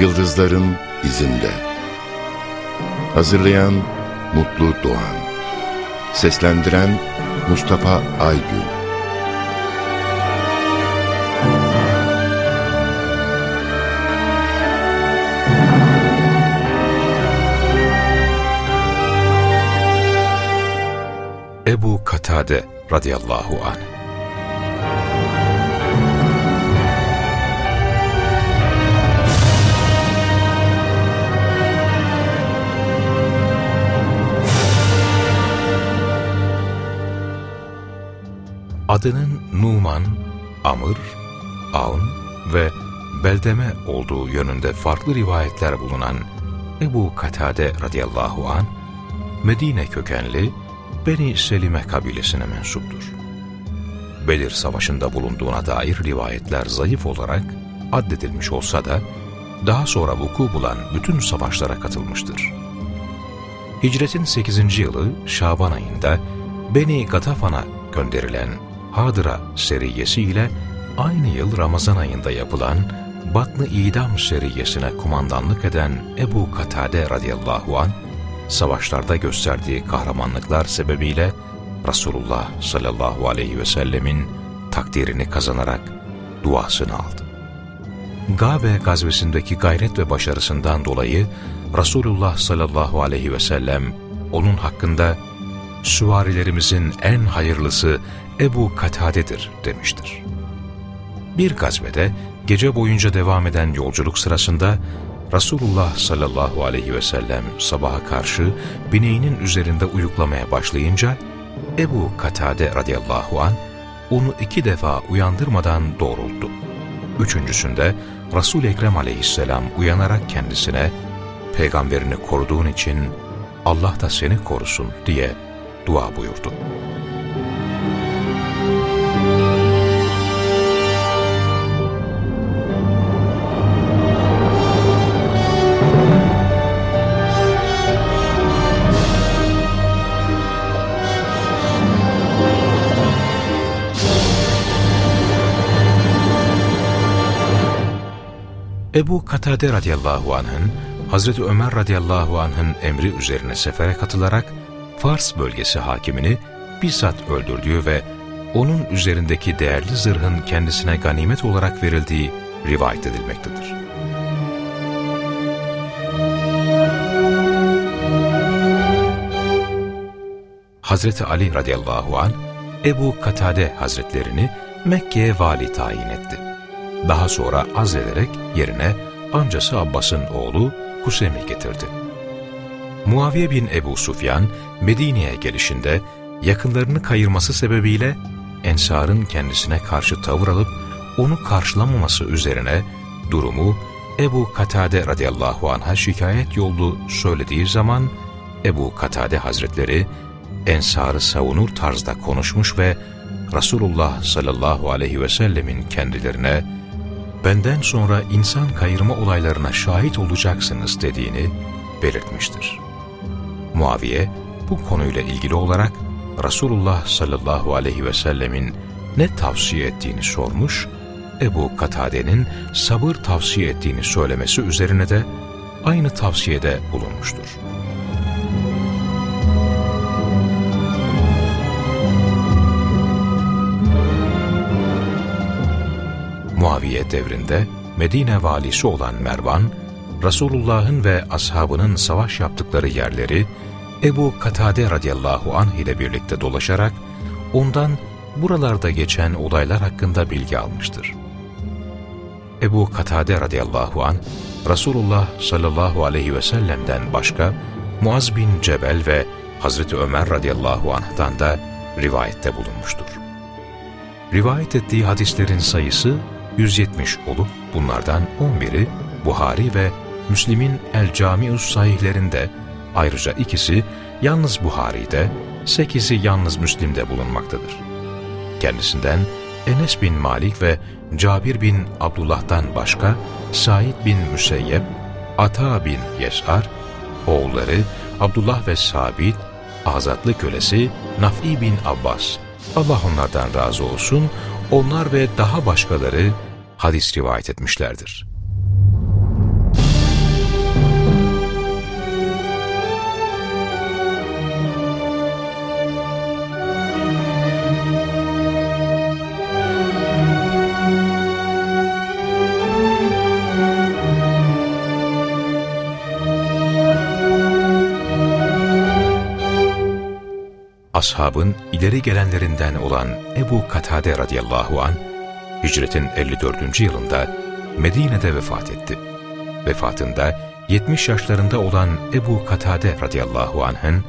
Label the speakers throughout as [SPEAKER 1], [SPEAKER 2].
[SPEAKER 1] Yıldızların izinde. Hazırlayan Mutlu Doğan. Seslendiren Mustafa Aygün.
[SPEAKER 2] Ebu Katade radıyallahu anh Adının Numan, Amr, Aun ve Beldeme olduğu yönünde farklı rivayetler bulunan Ebu Katade radıyallahu an Medine kökenli Beni Selime kabilesine mensuptur. Belir Savaşı'nda bulunduğuna dair rivayetler zayıf olarak addedilmiş olsa da daha sonra vuku bulan bütün savaşlara katılmıştır. Hicretin 8. yılı Şaban ayında Beni Gatafan'a gönderilen Hadıra seriyesi ile aynı yıl Ramazan ayında yapılan Batn-ı İdam seriyesine kumandanlık eden Ebu Katade radıyallahu an savaşlarda gösterdiği kahramanlıklar sebebiyle Resulullah sallallahu aleyhi ve sellemin takdirini kazanarak duasını aldı. Gabe gazvesindeki gayret ve başarısından dolayı Resulullah sallallahu aleyhi ve sellem onun hakkında süvarilerimizin en hayırlısı Ebu Katade'dir demiştir. Bir gazvede gece boyunca devam eden yolculuk sırasında Resulullah sallallahu aleyhi ve sellem sabaha karşı bineğinin üzerinde uyuklamaya başlayınca Ebu Katade radıyallahu an onu iki defa uyandırmadan doğrulttu. Üçüncüsünde Resul Ekrem aleyhisselam uyanarak kendisine peygamberini koruduğun için Allah da seni korusun diye dua buyurdu. Ebu Katade radıyallahu anh'ın Hazreti Ömer radıyallahu anh'ın emri üzerine sefere katılarak Fars bölgesi hakimini bizzat öldürdüğü ve onun üzerindeki değerli zırhın kendisine ganimet olarak verildiği rivayet edilmektedir. Hazreti Ali radıyallahu an Ebu Katade hazretlerini Mekke'ye vali tayin etti. Daha sonra azlederek yerine amcası Abbas'ın oğlu Kusem'i getirdi. Muaviye bin Ebu Sufyan Medine'ye gelişinde yakınlarını kayırması sebebiyle Ensar'ın kendisine karşı tavır alıp onu karşılamaması üzerine durumu Ebu Katade radıyallahu anh'a şikayet yollu söylediği zaman Ebu Katade hazretleri Ensar'ı savunur tarzda konuşmuş ve Resulullah sallallahu aleyhi ve sellemin kendilerine benden sonra insan kayırma olaylarına şahit olacaksınız dediğini belirtmiştir. Muaviye bu konuyla ilgili olarak Resulullah sallallahu aleyhi ve sellemin ne tavsiye ettiğini sormuş, Ebu Katade'nin sabır tavsiye ettiğini söylemesi üzerine de aynı tavsiyede bulunmuştur. Muaviye devrinde Medine valisi olan Mervan, Resulullah'ın ve ashabının savaş yaptıkları yerleri Ebu Katade radıyallahu anh ile birlikte dolaşarak ondan buralarda geçen olaylar hakkında bilgi almıştır. Ebu Katade radıyallahu anh, Resulullah sallallahu aleyhi ve sellem'den başka Muaz bin Cebel ve Hazreti Ömer radıyallahu anh'dan da rivayette bulunmuştur. Rivayet ettiği hadislerin sayısı 170 olup bunlardan 11'i Buhari ve Müslim'in El Camius sahihlerinde ayrıca ikisi yalnız Buhari'de, sekizi yalnız Müslim'de bulunmaktadır. Kendisinden Enes bin Malik ve Cabir bin Abdullah'tan başka Said bin Müseyyep, Ata bin Yes'ar, oğulları Abdullah ve Sabit, azatlı kölesi Naf'i bin Abbas, Allah onlardan razı olsun, onlar ve daha başkaları hadis rivayet etmişlerdir. ashabın ileri gelenlerinden olan Ebu Katade radıyallahu an hicretin 54. yılında Medine'de vefat etti. Vefatında 70 yaşlarında olan Ebu Katade radıyallahu anh'ın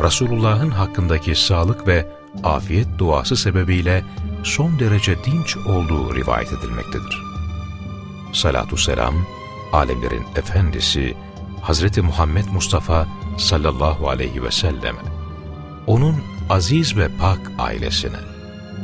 [SPEAKER 2] Resulullah'ın hakkındaki sağlık ve afiyet duası sebebiyle son derece dinç olduğu rivayet edilmektedir. Salatu selam, alemlerin efendisi Hazreti Muhammed Mustafa sallallahu aleyhi ve selleme, onun aziz ve pak ailesine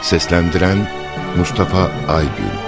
[SPEAKER 1] Seslendiren Mustafa Aygül